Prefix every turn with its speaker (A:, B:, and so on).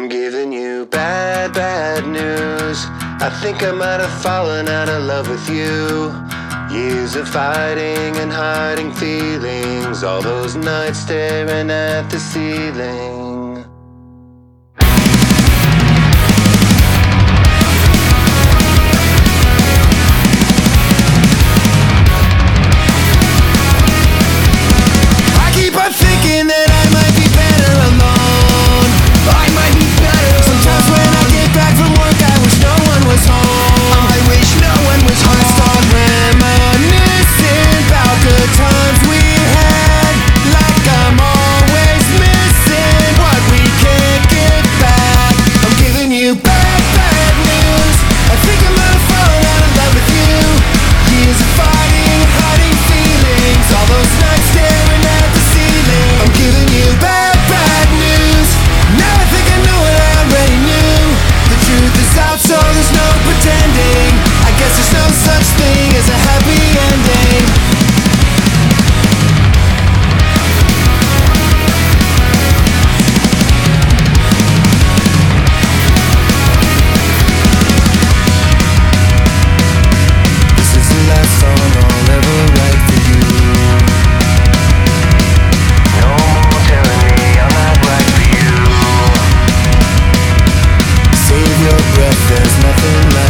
A: I'm giving you bad, bad news. I think I might have fallen out of love with you. Years of fighting and hiding feelings, all those nights staring at the ceiling. nothing left.